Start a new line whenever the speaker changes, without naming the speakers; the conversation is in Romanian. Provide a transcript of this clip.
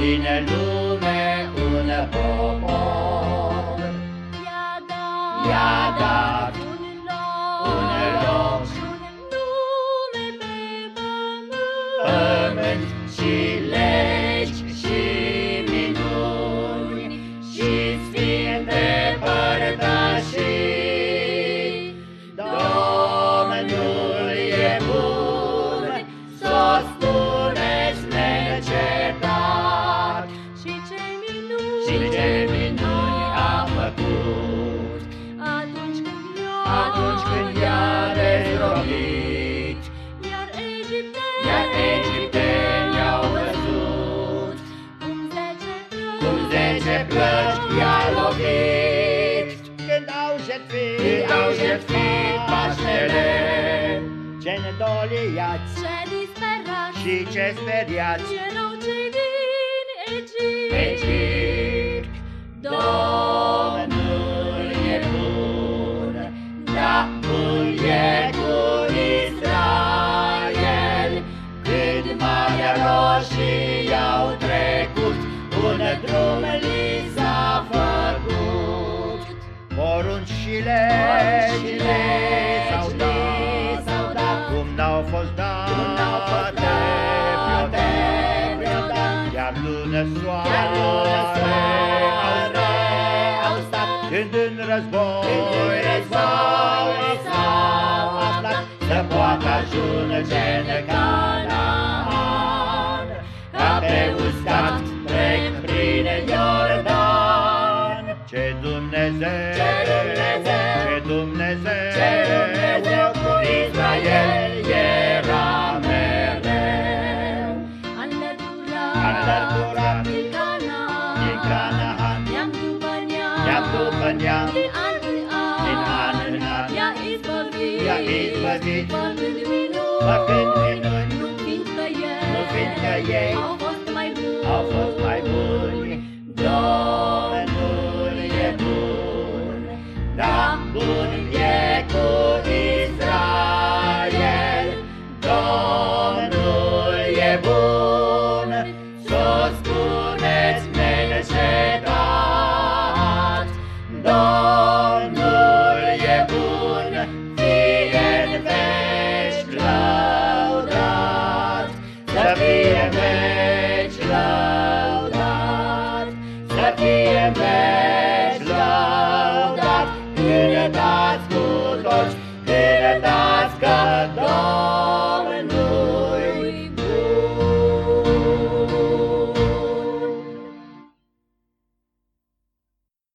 din lume un popor.
I-a dat,
I-a dat
un loc,
un loc și un
nume pe pământ,
pământ și ce minuni a făcut.
Atunci când i-a,
Atunci când i-a dezrobit,
iar egiptenii,
iar egiptenii au văzut
cum zece
cum zece plăci i-a lovit. Când au jertfit, Când au jertfit Paștele, ce nedoliați ce
disperați,
și ce speriați,
erau cei din Egipt.
Egipt, Domnul e bun, da, bun e cu Israel. Când Marea Roșie au trecut, un drum li s-a făcut. porunci și Porunci și legile s-au legile dat, s-au dat, cum n-au fost cum n-au fost date date vreodată, iar lună Iar lună soare Când în război, Când în război s-au aflat, Să poată ajunge în Canaan, Ca pe uscat trec prin Iordan. Ce Dumnezeu, Ce Dumnezeu, ce Dumnezeu, Ce Dumnezeu cu Israel era mereu.
Alertura,
Alertura izbăvit, făcând minuni, făcând minuni, nu fiindcă
ei,
nu fiindcă ei au
fost mai buni,
au fost your face, love.